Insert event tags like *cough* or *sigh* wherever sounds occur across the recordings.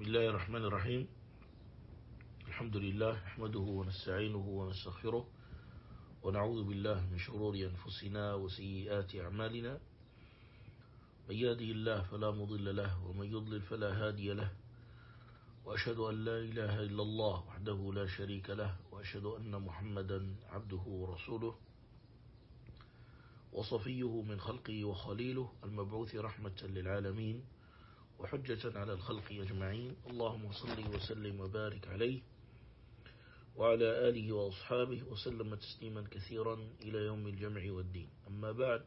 بسم الله الرحمن الرحيم. الحمد لله نحمده ونستعينه ونستغفره ونعوذ بالله من شرور أنفسنا وسيئات أعمالنا. من يهده الله فلا مضل له ومن يضلل فلا هادي له. وأشهد أن لا إله إلا الله وحده لا شريك له وأشهد أن محمدا عبده ورسوله. وصفيه من خلقه وخليله المبعوث رحمة للعالمين. وحجة على الخلق أجمعين. اللهم صل وسلم وبارك عليه وعلى آله وأصحابه وسلم تسليما كثيرا إلى يوم الجمع والدين. أما بعد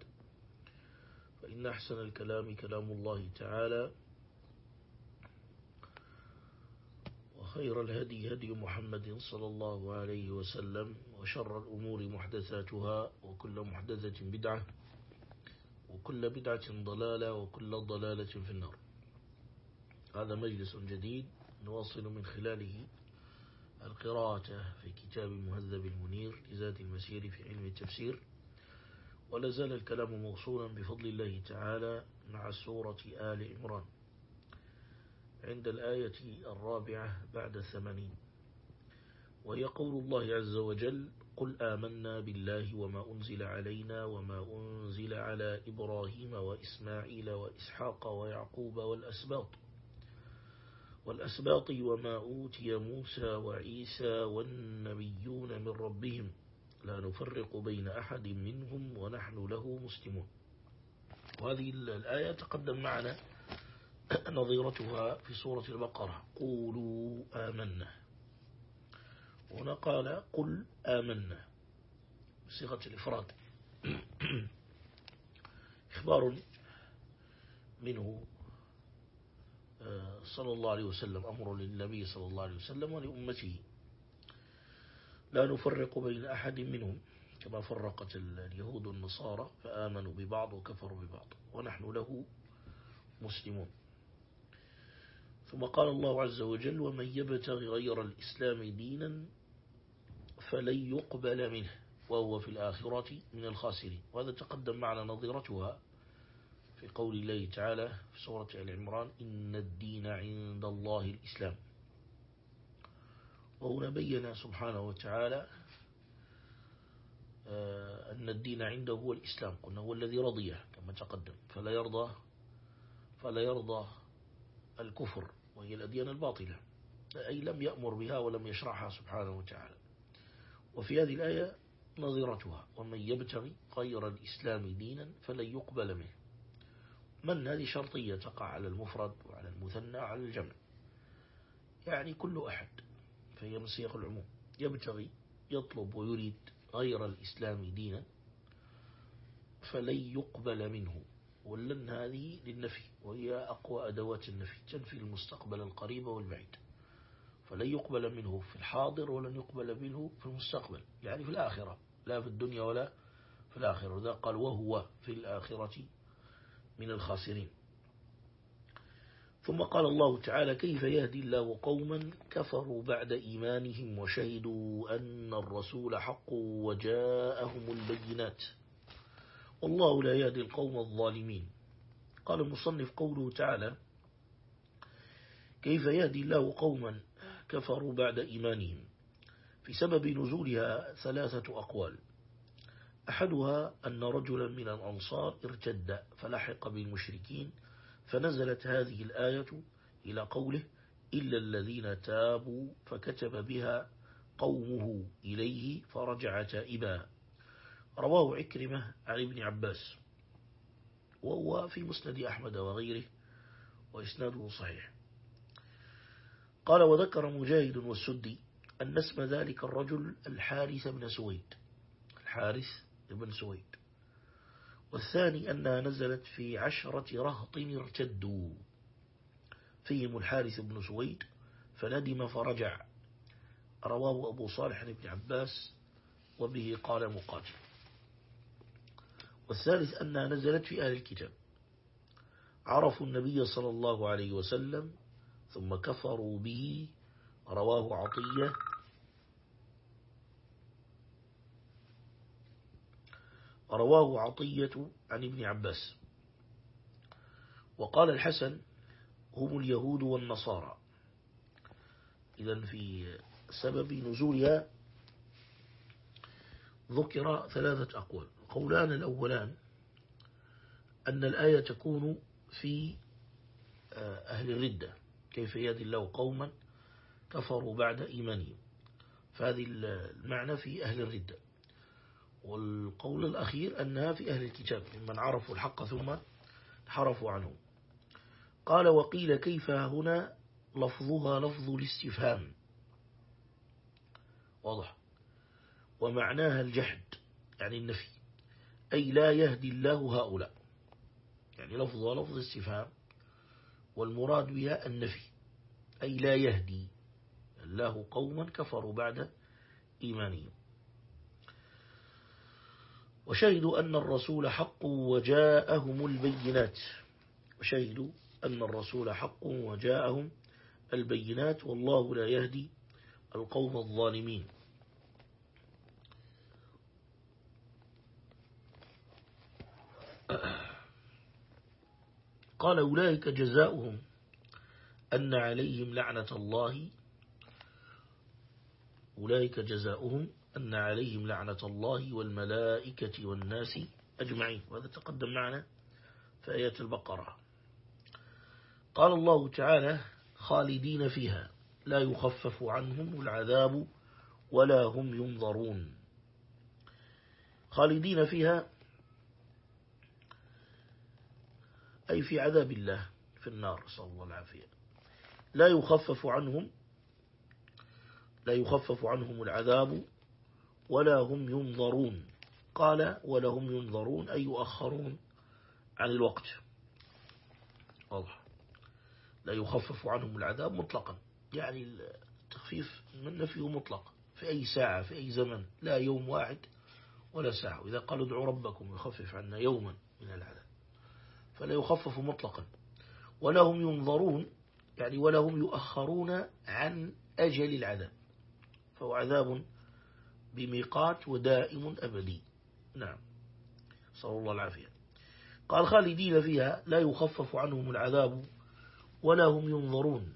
فإن أحسن الكلام كلام الله تعالى وخير الهدي هدي محمد صلى الله عليه وسلم وشر الأمور محدثاتها وكل محدثة بدعة وكل بدعة ضلالة وكل ضلالة في النار. هذا مجلس جديد نواصل من خلاله القراءة في كتاب المهذب المنير لذات المسير في علم التفسير ولا زال الكلام موصولا بفضل الله تعالى مع سورة آل عمران. عند الآية الرابعة بعد الثمانين. وهي قول الله عز وجل قل آمنا بالله وما أنزل علينا وما أنزل على إبراهيم وإسماعيل وإسحاق ويعقوب والأسباط والأسباط وما أوتي موسى وعيسى والنبيون من ربهم. لا نفرق بين أحد منهم ونحن له مسلمون. وهذه الآية تقدم معنا *clears throat* نظيرتها في سورة البقرة. قولوا آمنا. هنا قال قل آمنا. بصيغة الإفراد. *clears throat* إخبار منه صلى الله عليه وسلم أمر للنبي صلى الله عليه وسلم ولأمته. لا نفرق بين أحد منهم كما فرقت اليهود النصارى فآمنوا ببعض وكفروا ببعض ونحن له مسلمون. ثم قال الله عز وجل ومن يبتغ غير الإسلام دينا فلن يقبل منه وهو في الآخرة من الخاسرين. وهذا تقدم معنا نظيرتها. في قول الله تعالى في سورة العمران إن الدين عند الله الإسلام. وهنا بين سبحانه وتعالى أن الدين عنده هو الإسلام قلنا هو الذي رضيه كما تقدم. فلا يرضى فلا يرضى الكفر وهي الأديان الباطلة أي لم يأمر بها ولم يشرعها سبحانه وتعالى. وفي هذه الآية نظيرتها ومن يبتغي غير الإسلام دينا فلن يقبل منه. من هذه شرطية تقع على المفرد وعلى المثنى وعلى الجمع؟ يعني كل أحد فهي من سياق العموم. يبتغي يطلب ويريد غير الإسلام دينا فلن يقبل منه. ولن هذه للنفي وهي أقوى أدوات النفي تنفي المستقبل القريب والبعيد. فلن يقبل منه في الحاضر ولن يقبل منه في المستقبل. يعني في الآخرة لا في الدنيا ولا في الآخرة. وذا قال وهو في الآخرة من الخاسرين. ثم قال الله تعالى كيف يهدي الله قوما كفروا بعد إيمانهم وشهدوا أن الرسول حق وجاءهم البينات. والله لا يهدي القوم الظالمين. قال المصنف قوله تعالى كيف يهدي الله قوما كفروا بعد إيمانهم. في سبب نزولها ثلاثة أقوال. أحدها أن رجلا من الأنصار ارتد فلحق بالمشركين فنزلت هذه الآية إلى قوله إلا الذين تابوا فكتب بها قومه إليه فرجع تائبا. رواه عكرمة عن ابن عباس وهو في مسند أحمد وغيره وإسناده صحيح. قال وذكر مجاهد والسدي أن اسم ذلك الرجل الحارث بن سويد. الحارث بن سويد. والثاني أنها نزلت في عشرة رهط ارتدوا. فيهم الحارث بن سويد فندم فرجع. رواه أبو صالح بن عباس وبه قال مقاتل. والثالث أنها نزلت في أهل الكتاب. عرفوا النبي صلى الله عليه وسلم ثم كفروا به رواه عطية رواه عطية عن ابن عباس. وقال الحسن هم اليهود والنصارى. إذا في سبب نزولها ذكر ثلاثة أقوال. قولان الأولان أن الآية تكون في آه، أهل الردة. كيف يهدي الله قوما كفروا بعد إيمانهم. فهذه المعنى في أهل الردة. والقول الأخير أنها في أهل الكتاب ممن عرفوا الحق ثم حرفوا عنه. قال وقيل كيف هنا لفظها لفظ الاستفهام. واضح. ومعناها الجحد يعني النفي. أي لا يهدي الله هؤلاء. يعني لفظها لفظ استفهام والمراد بها النفي. أي لا يهدي الله قوما كفروا بعد إيمانهم. وشهدوا أن الرسول حق وجاءهم البينات. وشهدوا أن الرسول حق وجاءهم البينات والله لا يهدي القوم الظالمين. قال أولئك جزاؤهم أن عليهم لعنة الله. أولئك جزاؤهم أن عليهم لعنة الله والملائكة والناس أجمعين. وهذا تقدم معنا في آيات البقرة. قال الله تعالى خالدين فيها لا يخفف عنهم العذاب ولا هم ينظرون. خالدين فيها أي في عذاب الله في النار صلى الله العافية. لا يخفف عنهم لا يخفف عنهم العذاب ولا هم ينظرون. قال ولا هم ينظرون أي يؤخرون عن الوقت. واضح. لا يخفف عنهم العذاب مطلقا. يعني التخفيف من نفيه مطلق. في أي ساعة في أي زمن. لا يوم واحد ولا ساعة. إذا قالوا ادعوا ربكم يخفف عنا يوما من العذاب. فلا يخفف مطلقا. ولا هم ينظرون يعني ولا هم يؤخرون عن أجل العذاب. فهو عذاب بميقات ودائم أبدي. نعم. صلى الله العافية. قال خالدين فيها لا يخفف عنهم العذاب ولا هم ينظرون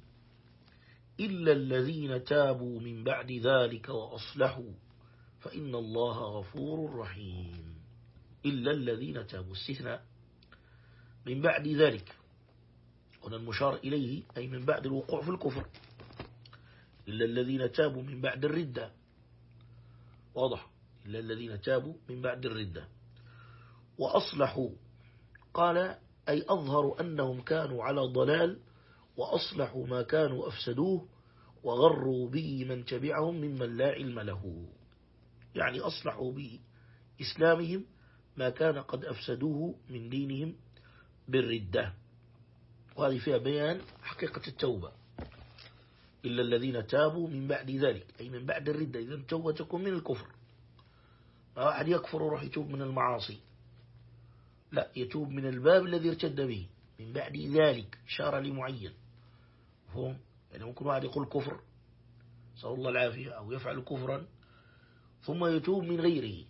إلا الذين تابوا من بعد ذلك وأصلحوا. فإن الله غفور رحيم. إلا الذين تابوا. استثناء. من بعد ذلك. هنا المشار إليه أي من بعد الوقوع في الكفر. إلا الذين تابوا من بعد الردة. واضح إلا الذين تابوا من بعد الردة. وأصلحوا قال أي أظهروا أنهم كانوا على ضلال وأصلحوا ما كانوا أفسدوه وغروا به من تبعهم ممن لا علم له. يعني أصلحوا بإسلامهم ما كان قد أفسدوه من دينهم بالردة. وهذه فيها بيان حقيقة التوبة. إلا الذين تابوا من بعد ذلك. أي من بعد الردة. إذا التوبة تكون من الكفر. ما أحد يكفر وروح يتوب من المعاصي. لا يتوب من الباب الذي ارتد به. من بعد ذلك. شار لمعين. فهم يعني ممكن واحد يقول كفر صلى الله العافية أو يفعل كفرا ثم يتوب من غيره.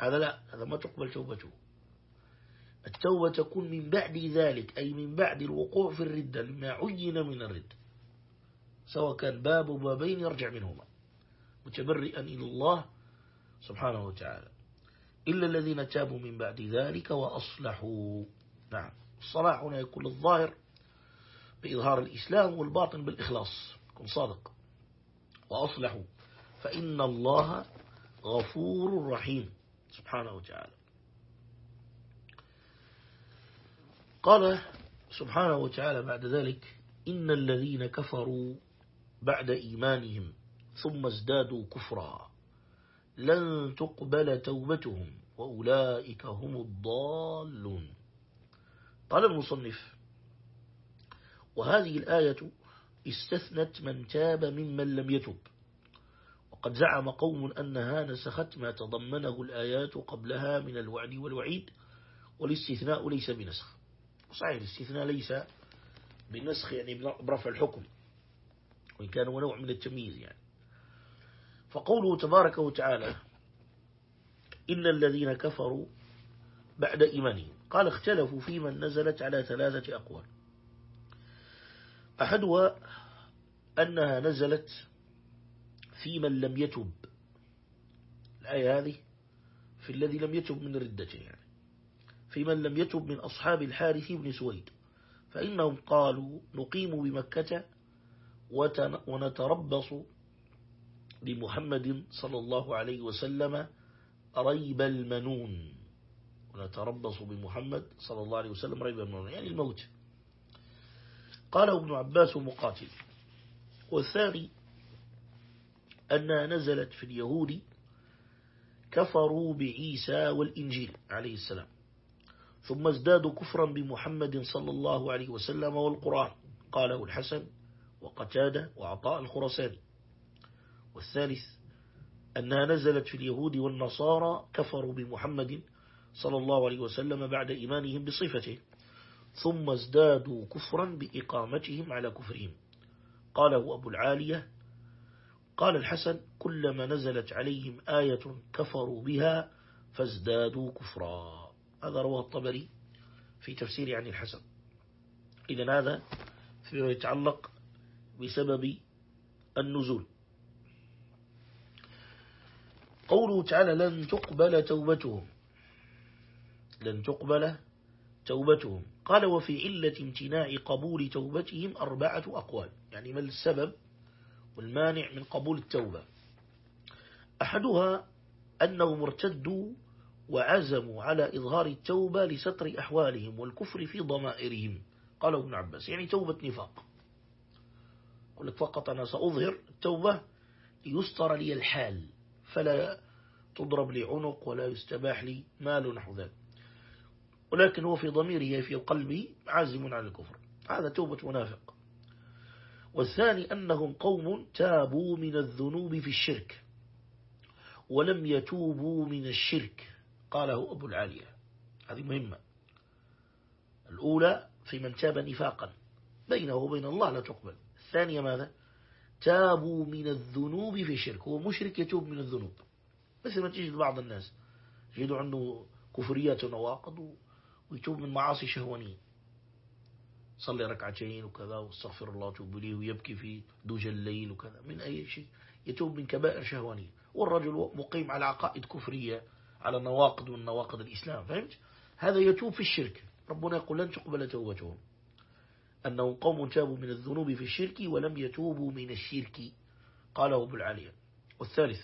هذا لا هذا ما تقبل توبته. التوبة تكون من بعد ذلك أي من بعد الوقوع في الردة لما عين من الرد. سواء كان باب وبابين يرجع منهما. متبرئا إلى الله سبحانه وتعالى. إلا الذين تابوا من بعد ذلك وأصلحوا. نعم. الصلاح هنا يكون الظاهر بإظهار الإسلام والباطن بالإخلاص. يكون صادق. وأصلحوا. فإن الله غفور رحيم سبحانه وتعالى. قال سبحانه وتعالى بعد ذلك إن الذين كفروا بعد إيمانهم ثم ازدادوا كفرا. لن تقبل توبتهم وأولئك هم الضالون. قال المصنف وهذه الآية استثنت من تاب ممن لم يتب. وقد زعم قوم أنها نسخت ما تضمنه الآيات قبلها من الوعد والوعيد والاستثناء ليس بنسخ. صحيح الاستثناء ليس بالنسخ يعني برفع الحكم. وإن كان هو نوع من التمييز يعني. فقوله تبارك وتعالى إن الذين كفروا بعد إيمانهم. قال اختلفوا في من نزلت على ثلاثة أقوال. أحدها أنها نزلت في من لم يتب. الآية هذه في الذي لم يتب من ردته يعني. في من لم يتب من أصحاب الحارث بن سويد. فإنهم قالوا نقيم بمكة ونتربص بمحمد صلى الله عليه وسلم ريب المنون. ونتربص بمحمد صلى الله عليه وسلم ريب المنون. يعني الموت. قال ابن عباس مقاتل. والثاني أنها نزلت في اليهود كفروا بعيسى والإنجيل عليه السلام. ثم ازدادوا كفرا بمحمد صلى الله عليه وسلم والقرآن. قاله الحسن. وقتادة وعطاء الخرساني والثالث أنها نزلت في اليهود والنصارى كفروا بمحمد صلى الله عليه وسلم بعد إيمانهم بصفته ثم ازدادوا كفرا بإقامتهم على كفرهم. قاله أبو العالية قال الحسن كلما نزلت عليهم آية كفروا بها فازدادوا كفرا. هذا رواه الطبري في تفسير عن الحسن. إذا هذا فيما يتعلق بسبب النزول. قوله تعالى لن تقبل توبتهم. لن تقبل توبتهم. قال وفي علة امتناع قبول توبتهم أربعة أقوال. يعني ما السبب والمانع من قبول التوبة. أحدها أنهم ارتدوا وعزموا على إظهار التوبة لستر أحوالهم والكفر في ضمائرهم. قال ابن عباس. يعني توبة نفاق. قل لك فقط أنا سأظهر التوبة ليستر لي الحال فلا تضرب لي عنق ولا يستباح لي مال نحو ذلك. ولكن هو في ضميره في قلبي عازم على الكفر. هذا توبة منافق. والثاني أنهم قوم تابوا من الذنوب في الشرك ولم يتوبوا من الشرك قاله أبو العالية. هذه مهمة. الأولى في من تاب نفاقا بينه وبين الله لا تقبل. الثانية ماذا؟ تابوا من الذنوب في الشرك. هو مشرك يتوب من الذنوب. مثل ما تجد بعض الناس يجدوا عنده كفريات ونواقض ويتوب من معاصي شهوانية. صلي ركعتين وكذا واستغفر الله وتوب لي ويبكي في دوج الليل وكذا. من أي شيء. يتوب من كبائر شهوانية. والرجل مقيم على عقائد كفرية على نواقض من نواقض الإسلام. فهمت؟ هذا يتوب في الشرك. ربنا يقول لن تقبل توبتهم. أنهم قوم تابوا من الذنوب في الشرك ولم يتوبوا من الشرك. قاله ابو العالية والثالث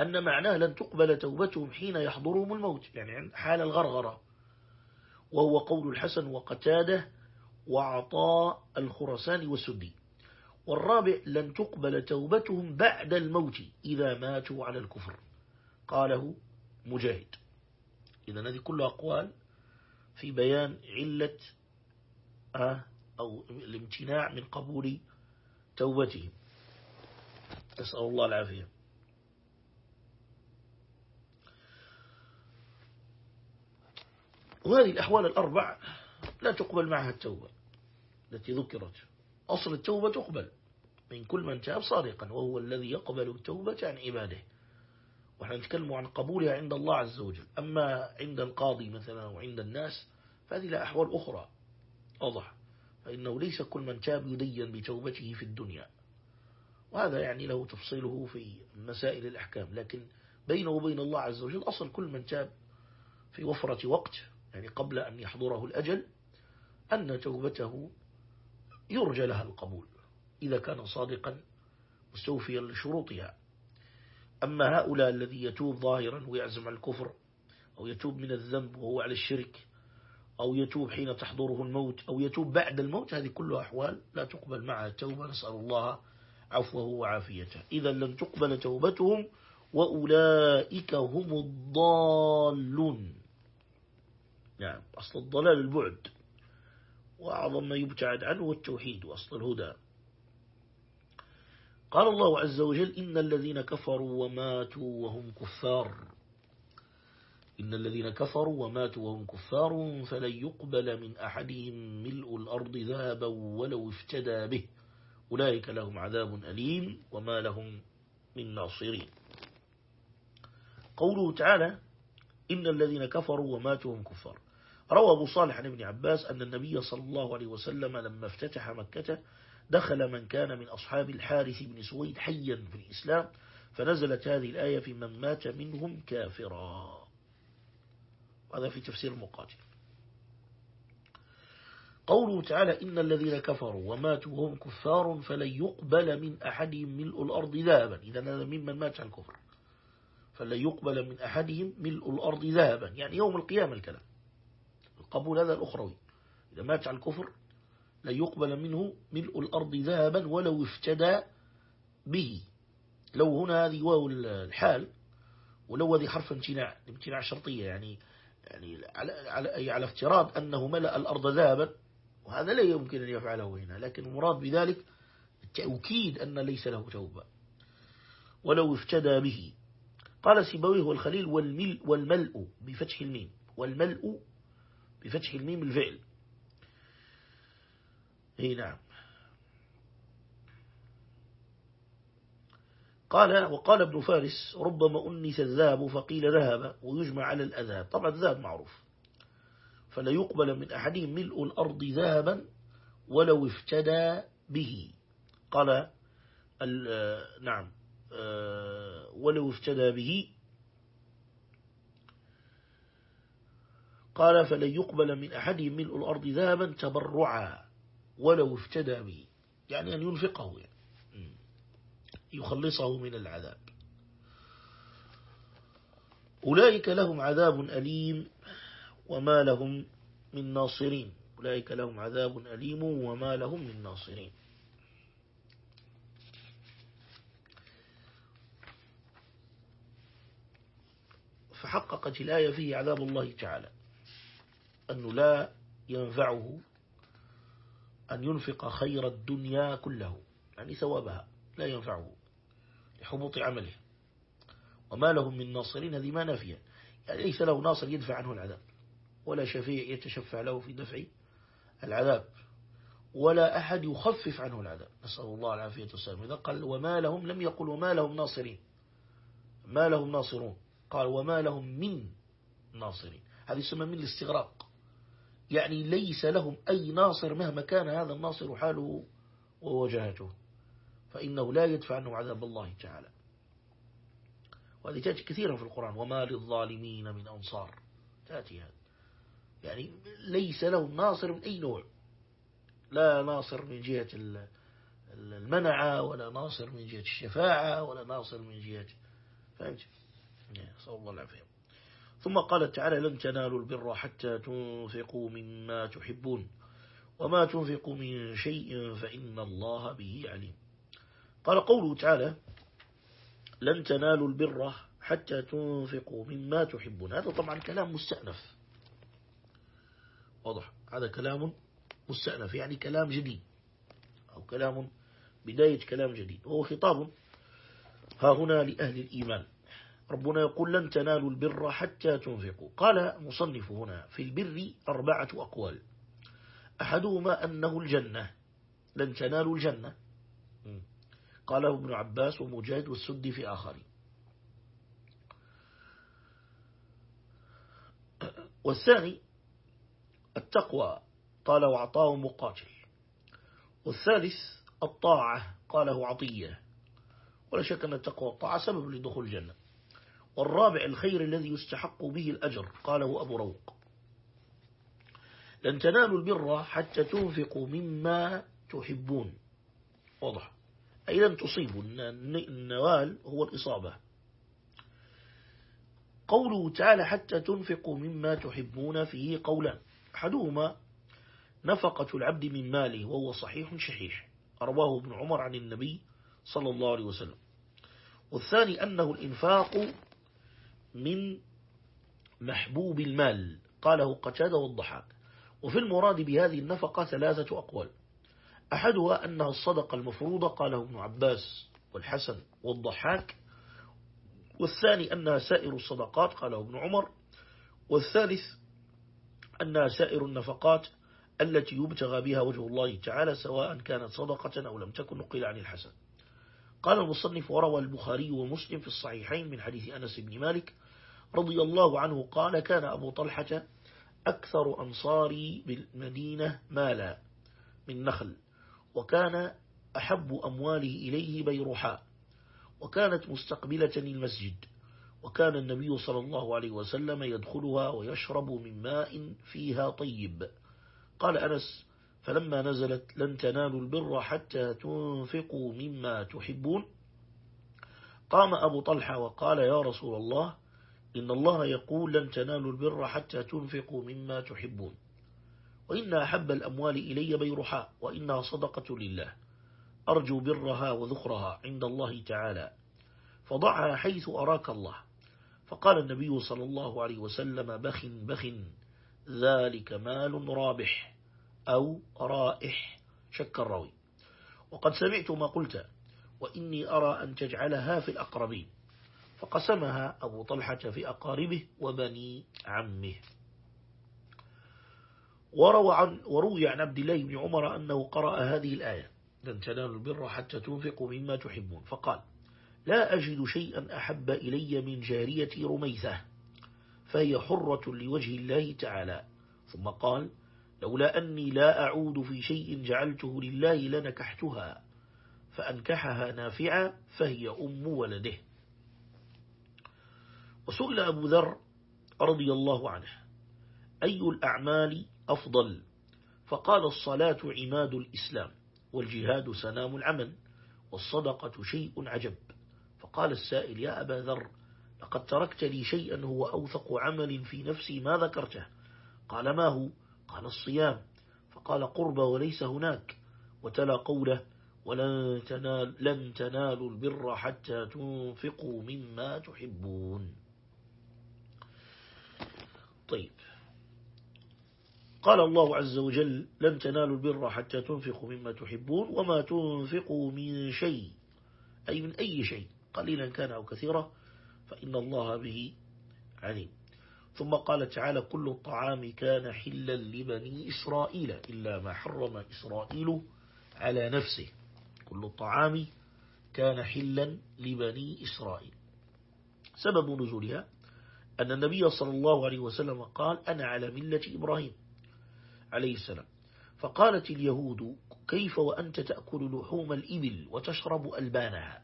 أن معناه لن تقبل توبتهم حين يحضرهم الموت. يعني حال الغرغرة. وهو قول الحسن وقتاده وعطاء الخرسان والسدي. والرابع لن تقبل توبتهم بعد الموت إذا ماتوا على الكفر. قاله مجاهد. إذا هذه كلها أقوال في بيان علة أو الامتناع من قبول توبتهم. نسأل الله العافية. وهذه الأحوال الأربع لا تقبل معها التوبة التي ذكرت. أصل التوبة تقبل من كل من تاب صادقا وهو الذي يقبل التوبة عن عباده. ونحن نتكلم عن قبولها عند الله عز وجل. أما عند القاضي مثلا وعند الناس فهذه لا أحوال أخرى. واضح. فإنه ليس كل من تاب يدين بتوبته في الدنيا. وهذا يعني له تفصيله في مسائل الأحكام. لكن بينه وبين الله عز وجل أصل كل من تاب في وفرة وقت يعني قبل أن يحضره الأجل أن توبته يرجى لها القبول إذا كان صادقا مستوفيا لشروطها. أما هؤلاء الذي يتوب ظاهرا ويعزم على الكفر أو يتوب من الذنب وهو على الشرك أو يتوب حين تحضره الموت أو يتوب بعد الموت هذه كلها أحوال لا تقبل معها التوبة نسأل الله عفوه وعافيته. إذا لن تقبل توبتهم وأولئك هم الضالون. نعم أصل الضلال البعد وأعظم ما يبتعد عنه التوحيد وأصل الهدى. قال الله عز وجل إن الذين كفروا وماتوا وهم كفار. إن الذين كفروا وماتوا وهم كفار فلن يقبل من أحدهم ملء الأرض ذهبا ولو افتدى به. أولئك لهم عذاب أليم وما لهم من ناصرين. قوله تعالى إن الذين كفروا وماتوا وهم كفار. روى أبو صالح عن ابن عباس أن النبي صلى الله عليه وسلم لما افتتح مكة دخل من كان من أصحاب الحارث بن سويد حيا في الإسلام فنزلت هذه الآية في من مات منهم كافرا. هذا في تفسير مقاتل. قوله تعالى إن الذين كفروا وماتوا وهم كفار فلن يقبل من أحدهم ملء الأرض ذهبا. إذا هذا ممن مات عن الكفر. فلن يقبل من أحدهم ملء الأرض ذهبا. يعني يوم القيامة الكلام. القبول هذا الأخروي. إذا مات عن الكفر لن يقبل منه ملء الأرض ذهبا ولو افتدى به. لو هنا هذه واو الحال ولو هذه حرف امتناع امتناع شرطية. يعني يعني على, على, على افتراض أنه ملأ الأرض ذهبا وهذا لا يمكن أن يفعله هنا لكن المراد بذلك التأكيد أن ليس له توبة ولو افتدى به. قال سيبويه والخليل والملء والملء بفتح الميم والملء بفتح الميم الفعل. اي نعم. قال وقال ابن فارس ربما أنس الذهب فقيل ذهب ويجمع على الأذهب. طبعا الذهب معروف. فلا يقبل من أحدهم ملء الأرض ذهبا ولو افتدى به. قال نعم آه، ولو افتدى به. قال فلن يقبل من أحدهم ملء الأرض ذهبا تبرعا ولو افتدى به. يعني أن ينفقه يعني. يخلصه من العذاب. أولئك لهم عذاب أليم وما لهم من ناصرين. أولئك لهم عذاب أليم وما لهم من ناصرين. فحققت الآية فيه عذاب الله تعالى. أنه لا ينفعه أن ينفق خير الدنيا كله يعني ثوابها لا ينفعه. لحبوط عمله. وما لهم من ناصرين هذه ما نافية. يعني ليس له ناصر يدفع عنه العذاب. ولا شفيع يتشفع له في دفع العذاب. ولا أحد يخفف عنه العذاب. نسأل الله العافية والسلام. إذا قال وما لهم لم يقل وما لهم ناصرين. ما لهم ناصرون. قال وما لهم من ناصرين. هذه اسمها من الاستغراق. يعني ليس لهم أي ناصر مهما كان هذا الناصر حاله ووجهته. فإنه لا يدفع عنه عذاب الله تعالى. وهذه تأتي كثيرا في القرآن. وما للظالمين من أنصار. تأتي هذا. يعني ليس له ناصر من أي نوع. لا ناصر من جهة المنعة ولا ناصر من جهة الشفاعة ولا ناصر من جهة فهمت؟ صلى الله العافية. ثم قال تعالى لن تنالوا البر حتى تنفقوا مما تحبون. وما تنفقوا من شيء فإن الله به عليم. قال قوله تعالى لن تنالوا البر حتى تنفقوا مما تحبون. هذا طبعا كلام مستأنف. واضح. هذا كلام مستأنف يعني كلام جديد. أو كلام بداية كلام جديد. وهو خطاب ها هنا لأهل الإيمان. ربنا يقول لن تنالوا البر حتى تنفقوا. قال مصنف هنا في البر أربعة أقوال. أحدهما أنه الجنة. لن تنالوا الجنة. قاله ابن عباس ومجاهد والسد في آخرين. والثاني التقوى قال وعطاه مقاتل. والثالث الطاعة قاله عطية. ولا شك أن التقوى والطاعة سبب لدخول الجنة. والرابع الخير الذي يستحق به الأجر قاله أبو روق. لن تنالوا البر حتى تنفقوا مما تحبون. واضح. أي لن تصيبوا النوال هو الإصابة. قوله تعالى حتى تنفقوا مما تحبون فيه قولا. أحدهما نفقة العبد من ماله وهو صحيح شحيح. رواه ابن عمر عن النبي صلى الله عليه وسلم. والثاني أنه الإنفاق من محبوب المال. قاله قتادة والضحاك. وفي المراد بهذه النفقة ثلاثة أقوال. أحدها أنها الصدقة المفروضة قاله ابن عباس والحسن والضحاك. والثاني أنها سائر الصدقات قاله ابن عمر. والثالث أنها سائر النفقات التي يبتغى بها وجه الله تعالى سواء كانت صدقة أو لم تكن نقل عن الحسن. قال المصنف وروى البخاري ومسلم في الصحيحين من حديث أنس بن مالك رضي الله عنه قال كان أبو طلحة أكثر أنصاري بالمدينة مالا من نخل. وكان أحب أمواله إليه بيرحاء وكانت مستقبلة المسجد وكان النبي صلى الله عليه وسلم يدخلها ويشرب من ماء فيها طيب. قال أنس فلما نزلت لن تنالوا البر حتى تنفقوا مما تحبون. قام أبو طلحة وقال يا رسول الله إن الله يقول لن تنالوا البر حتى تنفقوا مما تحبون. وإن أحب الأموال إلي بيرحاء وإنها صدقة لله. أرجو برها وذخرها عند الله تعالى. فضعها حيث أراك الله. فقال النبي صلى الله عليه وسلم بخ بخ ذلك مال رابح أو رائح. شك الروي وقد سمعت ما قلت وإني أرى أن تجعلها في الأقربين. فقسمها أبو طلحة في أقاربه وبني عمه. وروى عن وروي عن عبد الله بن عمر أنه قرأ هذه الآية. لن تنالوا البر حتى تنفقوا مما تحبون. فقال لا أجد شيئا أحب إلي من جارية رميثة فهي حرة لوجه الله تعالى. ثم قال لولا أني لا أعود في شيء جعلته لله لنكحتها فأنكحها نافعة فهي أم ولده. وسئل أبو ذر رضي الله عنه أي الأعمال أفضل. فقال الصلاة عماد الإسلام والجهاد سنام العمل والصدقة شيء عجب. فقال السائل يا أبا ذر لقد تركت لي شيئا هو أوثق عمل في نفسي ما ذكرته. قال ما هو؟ قال الصيام. فقال قرب وليس هناك. وتلا قوله ولن تنال لن تنالوا البر حتى تنفقوا مما تحبون. طيب. قال الله عز وجل لن تنالوا البر حتى تنفقوا مما تحبون وما تنفقوا من شيء أي من أي شيء قليلا كان أو كثيرا فإن الله به عليم. ثم قال تعالى كل الطعام كان حلا لبني إسرائيل إلا ما حرم إسرائيل على نفسه. كل الطعام كان حلا لبني إسرائيل. سبب نزولها أن النبي صلى الله عليه وسلم قال أنا على ملة إبراهيم. عليه السلام. فقالت اليهود كيف وأنت تأكل لحوم الإبل وتشرب ألبانها؟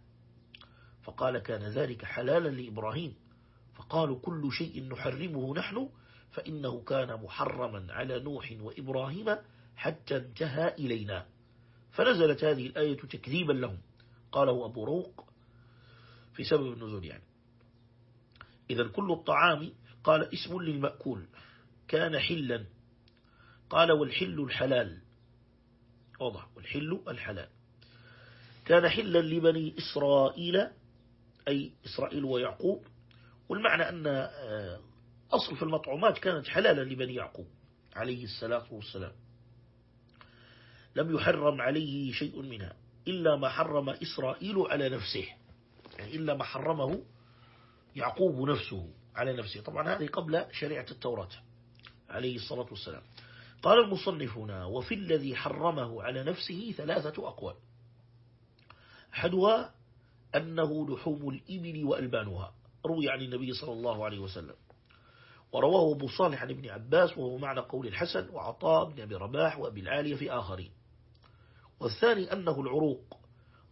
فقال كان ذلك حلالا لإبراهيم. فقالوا كل شيء نحرمه نحن فإنه كان محرما على نوح وإبراهيم حتى انتهى إلينا. فنزلت هذه الآية تكذيبا لهم. قاله أبو روق في سبب النزول يعني. إذا كل الطعام قال اسم للمأكول كان حلا قال والحل الحلال. واضح والحل الحلال. كان حلا لبني إسرائيل أي إسرائيل ويعقوب. والمعنى أن آه، أصل في المطعومات كانت حلالا لبني يعقوب عليه الصلاة والسلام. لم يحرم عليه شيء منها إلا ما حرم إسرائيل على نفسه. يعني إلا ما حرمه يعقوب نفسه على نفسه. طبعا هذه قبل شريعة التوراة عليه الصلاة والسلام. قال المصنفون وفي الذي حرمه على نفسه ثلاثة أقوال. أحدها أنه لحوم الإبل وألبانها. روي عن النبي صلى الله عليه وسلم. ورواه أبو صالح عن ابن عباس وهو معنى قول الحسن وعطاء بن أبي رباح وأبي العالية في آخرين. والثاني أنه العروق.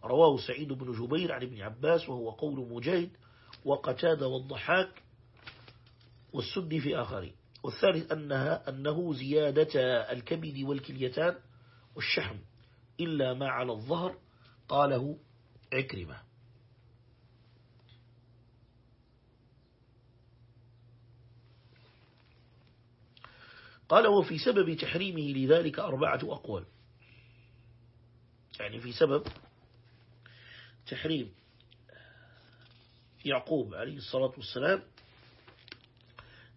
رواه سعيد بن جبير عن ابن عباس وهو قول مجاهد وقتاد والضحاك والسد في آخرين. والثالث أنها أنه زيادة الكبد والكليتان والشحم إلا ما على الظهر قاله عكرمة. قال وفي سبب تحريمه لذلك أربعة أقوال. يعني في سبب تحريم يعقوب عليه الصلاة والسلام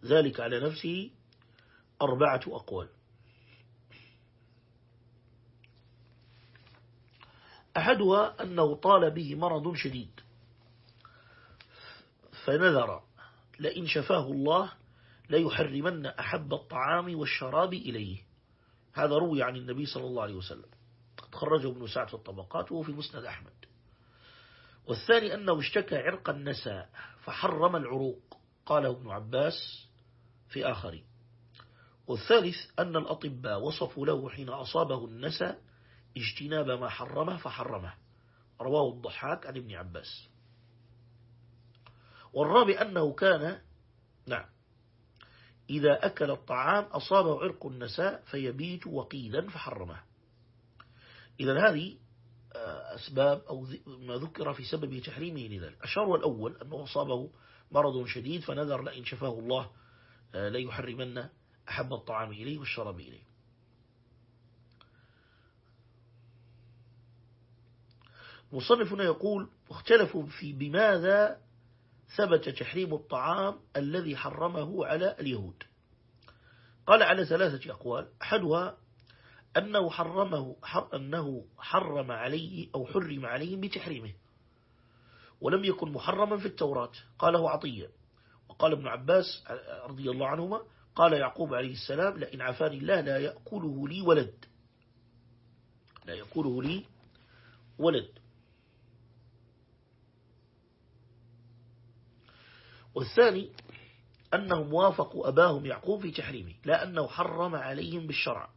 ذلك على نفسه أربعة أقوال. أحدها أنه طال به مرض شديد. فنذر لئن شفاه الله ليحرمن أحب الطعام والشراب إليه. هذا روي عن النبي صلى الله عليه وسلم. قد خرجه ابن سعد في الطبقات وهو في مسند أحمد. والثاني أنه اشتكى عرق النساء فحرم العروق. قاله ابن عباس في آخرين. والثالث أن الأطباء وصفوا له حين أصابه النساء اجتناب ما حرمه فحرمه. رواه الضحاك عن ابن عباس. والرابع أنه كان نعم إذا أكل الطعام أصابه عرق النساء فيبيت وقيدا فحرمه. إذا هذه آه، أسباب أو ما ذكر في سبب تحريمه لذلك. الشر الأول أنه أصابه مرض شديد فنذر لئن شفاه الله لا يحرمن أحب الطعام إليه والشراب إليه. مصنفنا يقول اختلفوا في بماذا ثبت تحريم الطعام الذي حرمه على اليهود. قال على ثلاثة أقوال. أحدها أنه حرمه أنه حرم عليه أو حرم عليهم بتحريمه ولم يكن محرما في التوراة. قاله عطية. وقال ابن عباس رضي الله عنهما قال يعقوب عليه السلام لئن عفاني الله لا يأكله لي ولد. لا يأكله لي ولد. والثاني أنهم وافقوا أباهم يعقوب في تحريمه لا أنه حرم عليهم بالشرع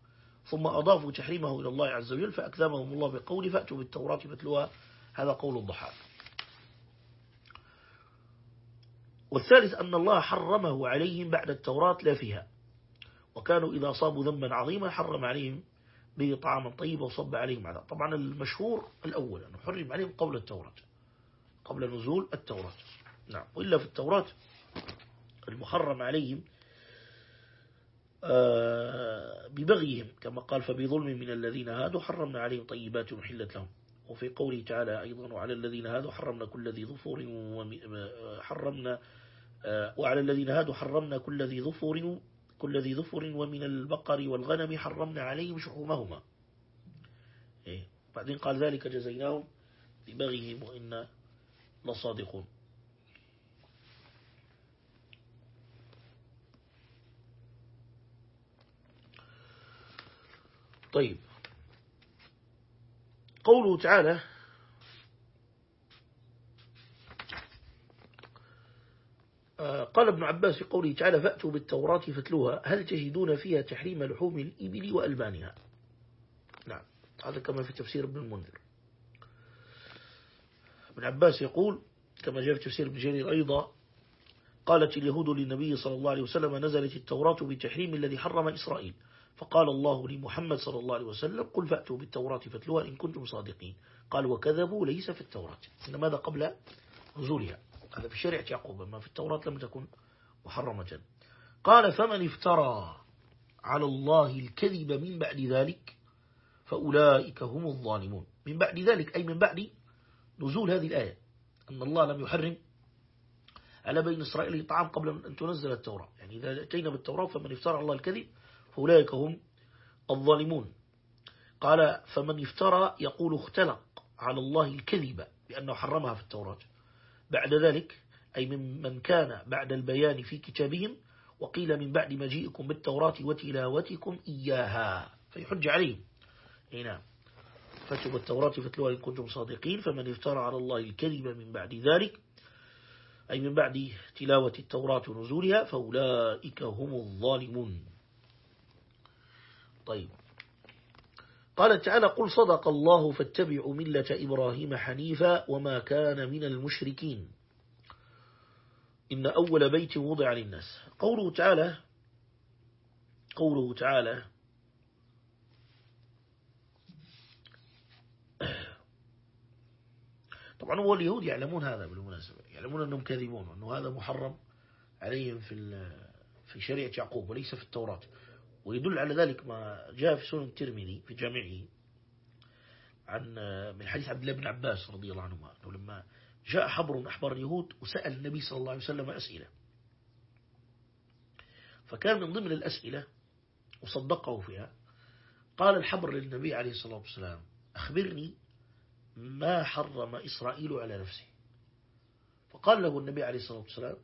ثم أضافوا تحريمه إلى الله عز وجل فأكذبهم الله بقول فأتوا بالتوراة مثلها. هذا قول الضحاك. والثالث أن الله حرمه عليهم بعد التوراة لا فيها. وكانوا إذا صابوا ذنبا عظيما حرم عليهم به طعاما طيبا وصب عليهم عذاب. طبعا المشهور الأول أنه حرم عليهم قبل التوراة قبل نزول التوراة. نعم. وإلا في التوراة المحرم عليهم آه، ببغيهم كما قال فبظلم من الذين هادوا حرمنا عليهم طيبات وحلت لهم. وفي قوله تعالى أيضا وعلى الذين هادوا حرمنا كل ذي ظفور حرمنا آه، وعلى الذين هادوا حرمنا كل ذي ظفور كل ذي ظفر ومن البقر والغنم حرمنا عليهم شحومهما. إيه. بعدين قال ذلك جزيناهم ببغيهم وإنا لصادقون. طيب. قوله تعالى آه، قال ابن عباس في قوله تعالى فأتوا بالتوراة فتلوها هل تجدون فيها تحريم لحوم الإبل وألبانها؟ نعم هذا كما في تفسير ابن المنذر. ابن عباس يقول كما جاء في تفسير ابن جرير أيضا قالت اليهود للنبي صلى الله عليه وسلم نزلت التوراة بتحريم الذي حرم إسرائيل. فقال الله لمحمد صلى الله عليه وسلم قل فأتوا بالتوراة فاتلوها إن كنتم صادقين. قال وكذبوا ليس في التوراة. إن ماذا قبل نزولها. هذا في شريعة يعقوب. ما في التوراة لم تكن محرمة. قال فمن افترى على الله الكذب من بعد ذلك فأولئك هم الظالمون. من بعد ذلك أي من بعد نزول هذه الآية أن الله لم يحرم على بين إسرائيل طعام قبل أن تنزل التوراة. يعني إذا أتينا بالتوراة فمن افترى على الله الكذب فأولئك هم الظالمون. قال فمن افترى يقول اختلق على الله الكذب بأنه حرمها في التوراة. بعد ذلك أي من كان بعد البيان في كتابهم وقيل من بعد مجيئكم بالتوراة وتلاوتكم إياها. فيحج عليهم. هنا فتب التوراة فتلوها إن كنتم صادقين. فمن افترى على الله الكذب من بعد ذلك أي من بعد تلاوة التوراة ونزولها فأولئك هم الظالمون. طيب. قال تعالى قل صدق الله فاتبعوا ملة إبراهيم حنيفا وما كان من المشركين. إن أول بيت وضع للناس. قوله تعالى قوله تعالى طبعا هو اليهود يعلمون هذا بالمناسبة يعلمون أنهم كاذبون وأنه هذا محرم عليهم في في شريعة يعقوب وليس في التوراة. ويدل على ذلك ما جاء في سنن الترمذي في جامعه عن من حديث عبد الله بن عباس رضي الله عنهما أنه لما جاء حبر من أحبار اليهود وسأل النبي صلى الله عليه وسلم أسئلة. فكان من ضمن الأسئلة وصدقه فيها قال الحبر للنبي عليه الصلاة والسلام أخبرني ما حرم إسرائيل على نفسه. فقال له النبي عليه الصلاة والسلام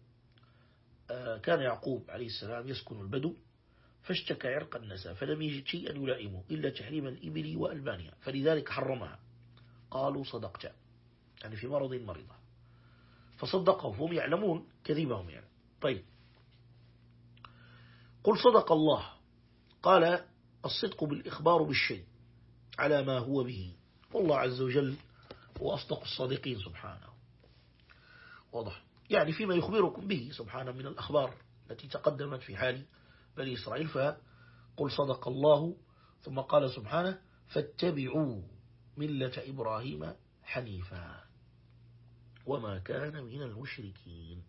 آه، كان يعقوب عليه السلام يسكن البدو فاشتكى عرق النساء فلم يجد شيئا يلائمه إلا تحريم الإبل وألبانها فلذلك حرمها. قالوا صدقت. يعني في مرض مرضة فصدقهم هم يعلمون كذبهم يعني. طيب. قل صدق الله. قال الصدق بالإخبار بالشيء على ما هو به. والله عز وجل هو أصدق الصادقين سبحانه. واضح. يعني فيما يخبركم به سبحانه من الأخبار التي تقدمت في حال بني إسرائيل فقل صدق الله ثم قال سبحانه فاتبعوا ملة إبراهيم حنيفا وما كان من المشركين.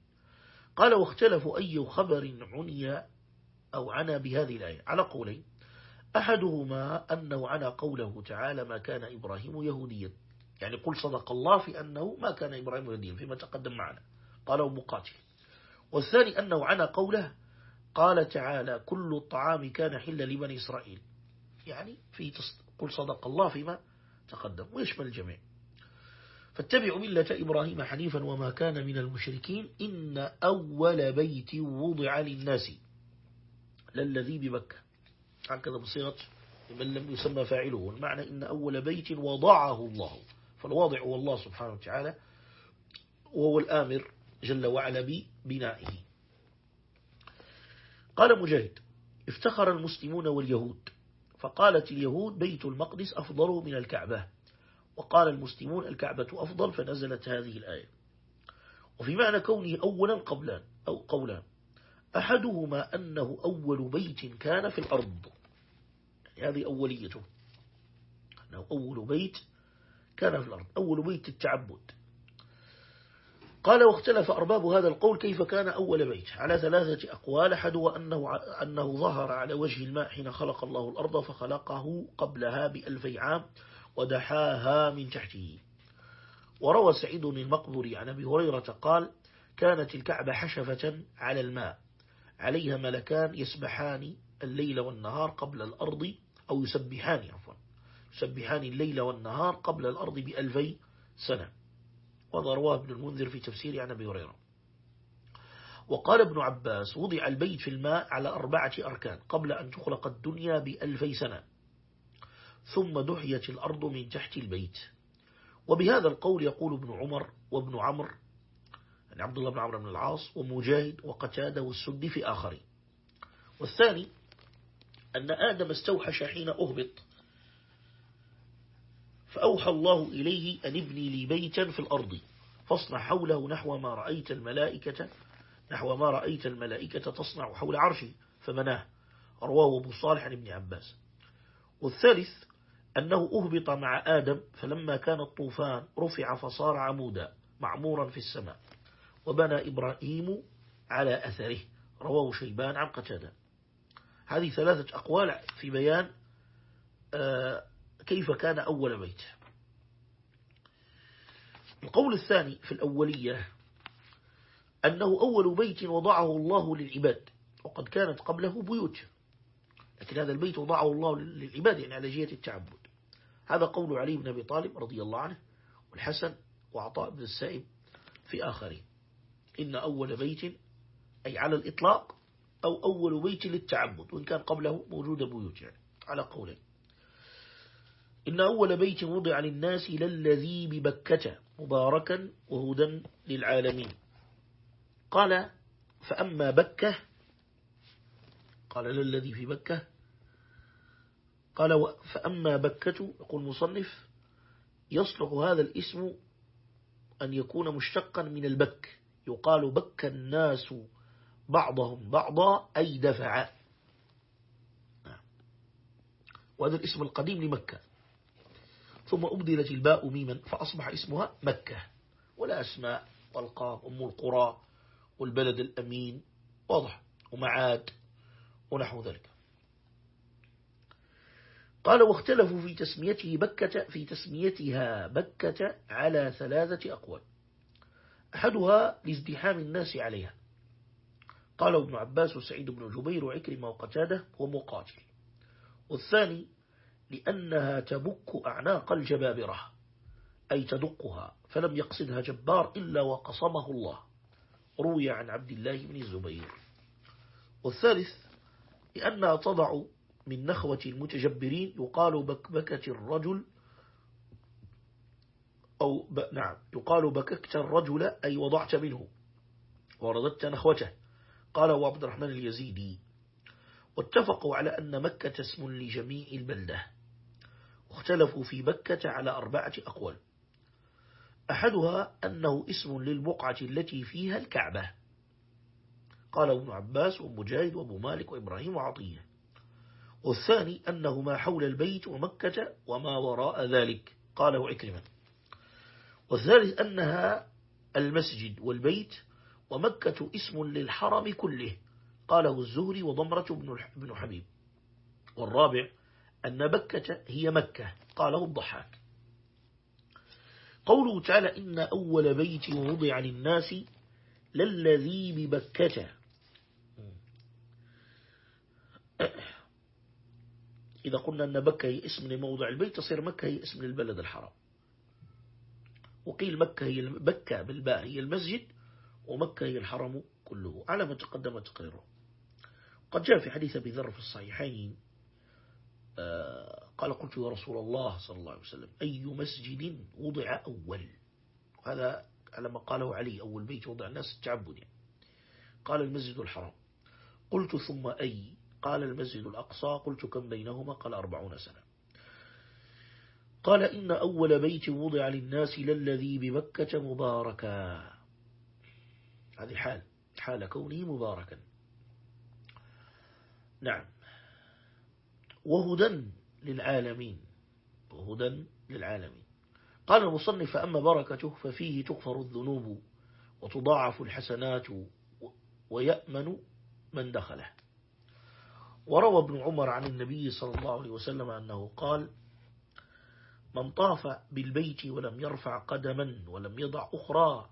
قال واختلفوا أي خبر عني أو عنا بهذه الآية؟ على قولين. أحدهما أنه عنا قوله تعالى ما كان إبراهيم يهوديا. يعني قل صدق الله في أنه ما كان إبراهيم يهوديا فيما تقدم معنا. قاله مقاتل والثاني أنه عنا قوله قال تعالى كل الطعام كان حلا لبني إسرائيل. يعني في قل صدق الله فيما تقدم ويشمل الجميع. فاتبعوا ملة إبراهيم حنيفا وما كان من المشركين إن أول بيت وضع للناس. للذي بمكة. هكذا بصيغة من لم يسمى فاعله. المعنى إن أول بيت وضعه الله. فالواضع هو الله سبحانه وتعالى وهو الآمر جل وعلا ببنائه. قال مجاهد افتخر المسلمون واليهود فقالت اليهود بيت المقدس أفضل من الكعبة. وقال المسلمون الكعبة أفضل فنزلت هذه الآية. وفي معنى كونه أولا قبلان أو قولان. أحدهما أنه أول بيت كان في الأرض. يعني هذه أوليته. أنه أول بيت كان في الأرض أول بيت التعبد. قال واختلف أرباب هذا القول كيف كان أول بيت. على ثلاثة أقوال أحدها أنه, أنه ظهر على وجه الماء حين خلق الله الأرض فخلقه قبلها بألفي عام ودحاها من تحته. وروى سعيد المقبري عن أبي هريرة قال كانت الكعبة حشفة على الماء عليها ملكان يسبحان الليل والنهار قبل الأرض أو يسبحان عفوا يسبحان الليل والنهار قبل الأرض بألفي سنة. وهذا رواه ابن المنذر في تفسير عن أبي هريرة. وقال ابن عباس وضع البيت في الماء على أربعة أركان قبل أن تخلق الدنيا بألفي سنة. ثم دحيت الأرض من تحت البيت. وبهذا القول يقول ابن عمر وابن عمر يعني عبد الله بن عمرو بن العاص ومجاهد وقتادة والسد في آخرين. والثاني أن آدم استوحش حين أهبط. فأوحى الله إليه أن ابني لي بيتا في الأرض فاصنع حوله نحو ما رأيت الملائكة نحو ما رأيت الملائكة تصنع حول عرشه فمناه. رواه أبو صالح عن ابن عباس. والثالث أنه أهبط مع آدم فلما كان الطوفان رفع فصار عمودا معمورا في السماء وبنى إبراهيم على أثره. رواه شيبان عن قتادة. هذه ثلاثة أقوال في بيان آه، كيف كان أول بيت؟ القول الثاني في الأولية أنه أول بيت وضعه الله للعباد وقد كانت قبله بيوت لكن هذا البيت وضعه الله للعباد يعني على جهة التعبد. هذا قول علي بن أبي طالب رضي الله عنه والحسن وعطاء بن السائب في آخرين. إن أول بيت أي على الإطلاق أو أول بيت للتعبد وإن كان قبله موجود بيوت يعني على قولين. إن أول بيت وضع للناس للذي ببكة مباركا وهدى للعالمين. قال فأما بكة قال للذي في بكة؟ قال فأما بكة يقول مصنف يصلح هذا الاسم أن يكون مشتقا من البك. يقال بك الناس بعضهم بعضا أي دفع. نعم. وهذا الاسم القديم لمكة. ثم أبدلت الباء ميما فأصبح اسمها مكة. ولا أسماء والقاب أم القرى والبلد الأمين. واضح. ومعاد. ونحو ذلك. قال واختلفوا في تسميته بكة في تسميتها بكة على ثلاثة أقوال. أحدها لازدحام الناس عليها. قال ابن عباس وسعيد بن جبير وعكرمة وقتادة ومقاتل والثاني لأنها تبك أعناق الجبابرة أي تدقها فلم يقصدها جبار إلا وقصمه الله. روي عن عبد الله بن الزبير. والثالث لأنها تضع من نخوة المتجبرين يقال بكبكة الرجل أو ب... نعم يقال بككت الرجل أي وضعت منه ورددت نخوته. قال عبد الرحمن اليزيدي. واتفقوا على أن مكة اسم لجميع البلدة. واختلفوا في مكة على أربعة أقوال. أحدها أنه اسم للبقعة التي فيها الكعبة. قال ابن عباس ومجاهد وابو مالك وإبراهيم وعطية. والثاني أنه ما حول البيت ومكة وما وراء ذلك. قاله عكرمة. والثالث أنها المسجد والبيت ومكة اسم للحرم كله. قاله الزهري وضمرة بن حبيب. والرابع أن مكة هي مكة. قاله الضحاك. قوله تعالى إن أول بيت وضع للناس للذي ببكة إذا قلنا أن بكة هي اسم لموضع البيت تصير مكة هي اسم للبلد الحرام. وقيل مكة هي بكة بالباء هي المسجد ومكة هي الحرم كله. على ما تقدم تقريره. قد جاء في حديث أبي ذر في الصحيحين قال قلت يا رسول الله صلى الله عليه وسلم أي مسجد وضع أول؟ هذا على ما قاله علي أول بيت وضع الناس التعبد يعني. قال المسجد الحرام. قلت ثم أي؟ قال المسجد الأقصى قلت كم بينهما؟ قال أربعون سنة. قال إن أول بيت وضع للناس للذي بمكة مباركا. هذه حال حال كونه مباركا. نعم. وهدى للعالمين. وهدى للعالمين. قال المصنف أما بركته ففيه تغفر الذنوب وتضاعف الحسنات ويأمن من دخله. وروى ابن عمر عن النبي صلى الله عليه وسلم أنه قال من طاف بالبيت ولم يرفع قدما ولم يضع أخرى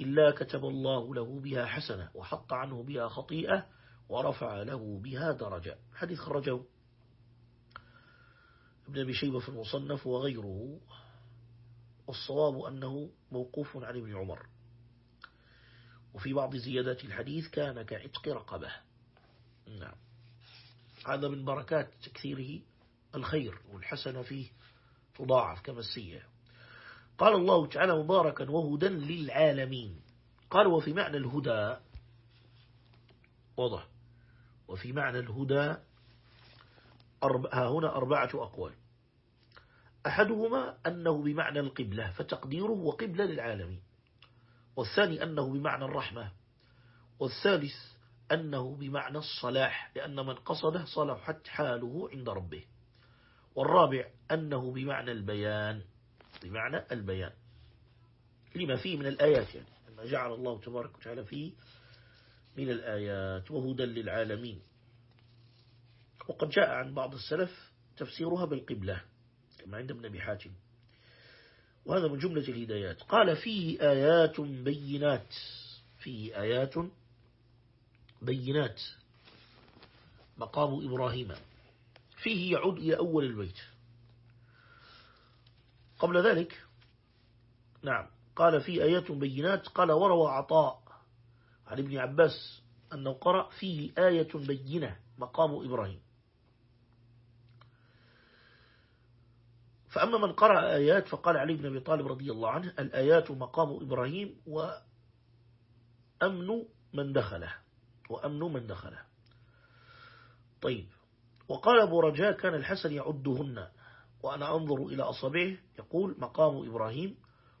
إلا كتب الله له بها حسنة وحط عنه بها خطيئة ورفع له بها درجة. حديث خرجه ابن أبي شيبة في المصنف وغيره والصواب أنه موقوف عن ابن عمر. وفي بعض زيادات الحديث كان كعتق رقبة. نعم. هذا من بركات تكثيره الخير والحسنة فيه تضاعف كما السيئة. قال الله تعالى مباركا وهدى للعالمين. قال وفي معنى الهدى وضح وفي معنى الهدى ها هنا أربعة أقوال. أحدهما أنه بمعنى القبلة فتقديره وقبلة للعالمين. والثاني أنه بمعنى الرحمة. والثالث أنه بمعنى الصلاح لأن من قصده صلحت حاله عند ربه. والرابع أنه بمعنى البيان بمعنى البيان. لما فيه من الآيات يعني ما جعل الله تبارك وتعالى فيه من الآيات وهدى للعالمين. وقد جاء عن بعض السلف تفسيرها بالقبلة. كما عند ابن أبي حاتم. وهذا من جملة الهدايات. قال فيه آيات بينات. فيه آيات بينات. مقام إبراهيم. فيه يعود إلى أول البيت. قبل ذلك. نعم. قال في آيات بينات. قال وروى عطاء عن ابن عباس أنه قرأ فيه آية بينة. مقام إبراهيم. فأما من قرأ آيات فقال علي بن أبي طالب رضي الله عنه الآيات مقام إبراهيم وأمن من دخله وأمن من دخله. طيب وقال أبو رجاء كان الحسن يعدهن وأنا أنظر إلى أصابعه يقول مقام إبراهيم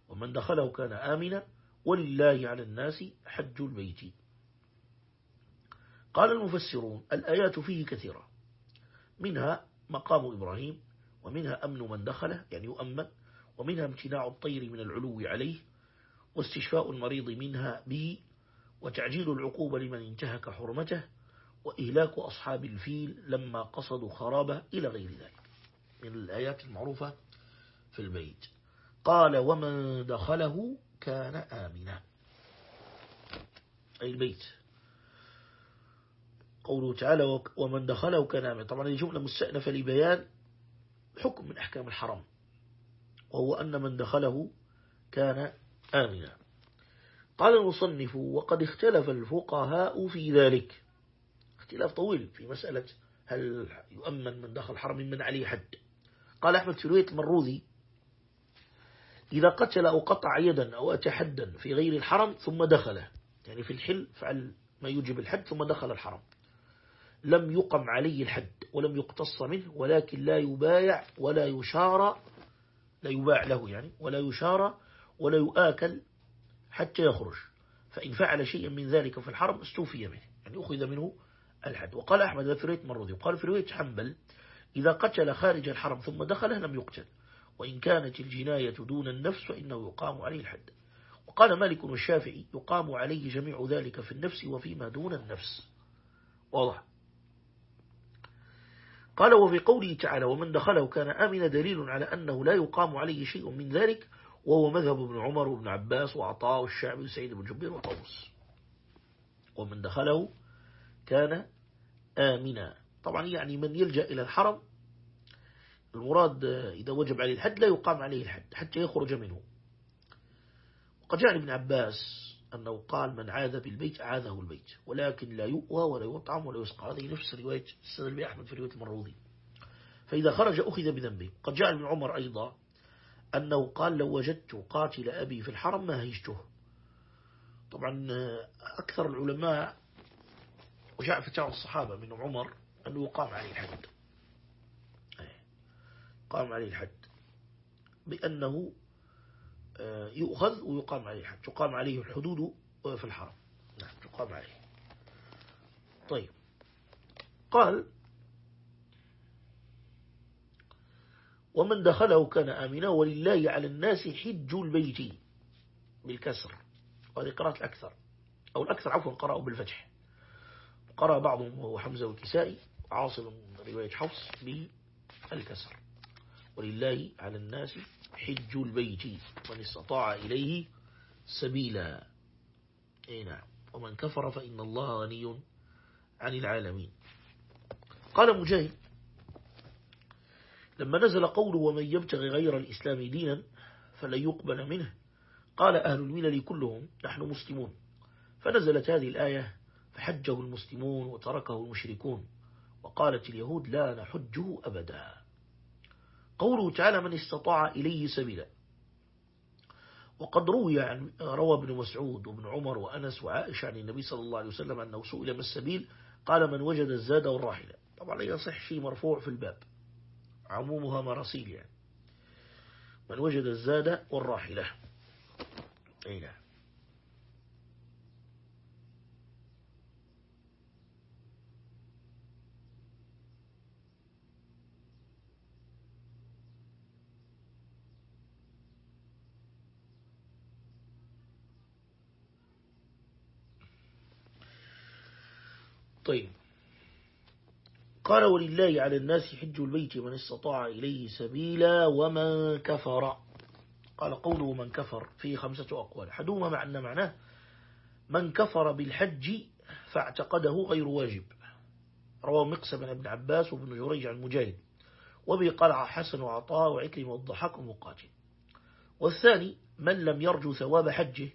ومن دخله كان آمنا ولله على الناس حج البيت. قال المفسرون الآيات فيه كثيرة منها مقام إبراهيم ومنها أمن من دخله يعني يؤمن ومنها امتناع الطير من العلو عليه واستشفاء المريض منها به وتعجيل العقوبة لمن انتهك حرمته وإهلاك أصحاب الفيل لما قصدوا خرابة إلى غير ذلك. من الآيات المعروفة في البيت. قال ومن دخله كان آمنا. أي البيت. قوله تعالى ومن دخله كان آمنا. طبعا هذه جملة مستأنفة لبيان حكم من أحكام الحرم وهو أن من دخله كان آمنا. قال المصنف وقد اختلف الفقهاء في ذلك. اختلاف طويل في مسألة هل يؤمن من دخل حرم من عليه حد. قال أحمد في رواية المروذي إذا قتل أو قطع يدا أو أتى حدا في غير الحرم ثم دخله. يعني في الحل فعل ما يوجب الحد ثم دخل الحرم. لم يقم عليه الحد ولم يقتص منه ولكن لا يبايع ولا يشار لا يباع له يعني ولا يشار ولا يؤكل حتى يخرج. فإن فعل شيئا من ذلك في الحرم استوفي منه يعني أخذ منه الحد. وقال أحمد في رواية مرضي وقال في رواية حنبل إذا قتل خارج الحرم ثم دخله لم يقتل وإن كانت الجناية دون النفس فإنه يقام عليه الحد. وقال مالك والشافعي يقام عليه جميع ذلك في النفس وفيما دون النفس. واضح؟ قال وفي قوله تعالى ومن دخله كان آمن دليل على أنه لا يقام عليه شيء من ذلك وهو مذهب ابن عمر وابن عباس وعطاء والشعبي وسعيد بن جبير وطوس ومن دخله كان آمنا طبعا يعني من يلجأ إلى الحرم المراد إذا وجب عليه الحد لا يقام عليه الحد حتى يخرج منه. وقد جاء ابن عباس أنه قال من عاذ بالبيت عاذه البيت ولكن لا يؤوى ولا يطعم ولا يسقى. هذه نفس رواية السنة أحمد في رواية المروضي فإذا خرج أخذ بذنبه. قد جاء ابن عمر أيضا أنه قال لو وجدت قاتل أبي في الحرم ما هيجته طبعا أكثر العلماء وجاء فتاوى الصحابة من عمر أنه يقام عليه الحد. قام عليه الحد بأنه يؤخذ ويقام عليه الحد. تقام عليه الحدود في الحرم. نعم تقام عليه. طيب. قال ومن دخله كان آمنا ولله على الناس حج البيت بالكسر. وهذه قراءة الأكثر. أو الأكثر عفوا قرأوا بالفتح. قرأ بعضهم وهو حمزة والكسائي عاصم رواية حفص بالكسر. ولله على الناس حج البيت. من استطاع إليه سبيلا. أي نعم. ومن كفر فإن الله غني عن العالمين. قال مجاهد لما نزل قوله ومن يبتغي غير الإسلام دينا فلن يقبل منه قال أهل الملل كلهم نحن مسلمون. فنزلت هذه الآية فحجه المسلمون وتركه المشركون وقالت اليهود لا نحجه أبدا. قوله تعالى من استطاع إليه سبيلا وقد روي عن روى ابن مسعود وابن عمر وأنس وعائشة عن النبي صلى الله عليه وسلم أنه سئل ما السبيل؟ قال من وجد الزاد والراحلة. طبعا يصح شيء مرفوع في الباب. عمومها مراسيل يعني. من وجد الزاد والراحلة. أي نعم. طيب. قال ولله على الناس حج البيت من استطاع إليه سبيلا ومن كفر. قال قوله من كفر فيه خمسة أقوال. حدوما مع معناه من كفر بالحج فاعتقده غير واجب. رواه مقسم بن ابن عباس وابن جريج عن مجاهد. وبه قال حسن وعطاء وعكرم والضحك ومقاتل. والثاني من لم يرجو ثواب حجه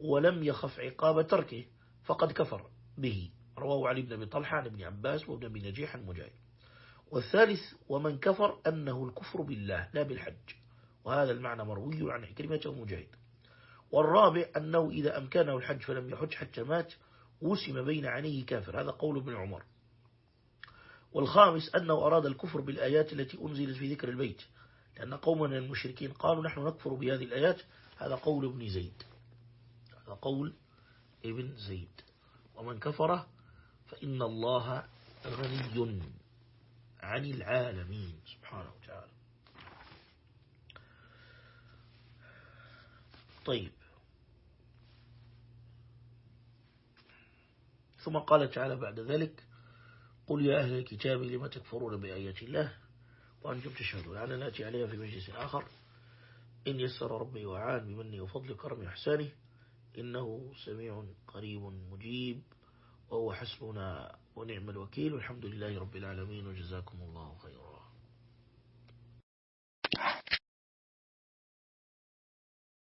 ولم يخف عقاب تركه فقد كفر به. رواه علي بن أبي طلحة عن ابن عباس وابن أبي نجيح عن مجاهد والثالث ومن كفر أنه الكفر بالله لا بالحج. وهذا المعنى مروي عن حكرمة ومجاهد والرابع أنه إذا أمكنه الحج فلم يحج حتى مات وسم بين عينيه كافر. هذا قول ابن عمر. والخامس أنه أراد الكفر بالآيات التي أنزلت في ذكر البيت. لأن قوما من المشركين قالوا نحن نكفر بهذه الآيات. هذا قول ابن زيد. هذا قول ابن زيد. ومن كفره فإن الله غني عن العالمين. سبحانه وتعالى. طيب. ثم قال تعالى بعد ذلك قل يا أهل الكتاب لما تكفرون بآيات الله؟ وأنتم تشهدون. لعلنا نأتي عليها في مجلس آخر. إن يسر ربي وعان بمني وفضل كرم إحسانه إنه سميع قريب مجيب. وهو حسبنا ونعم الوكيل والحمد لله رب العالمين وجزاكم الله خيرا.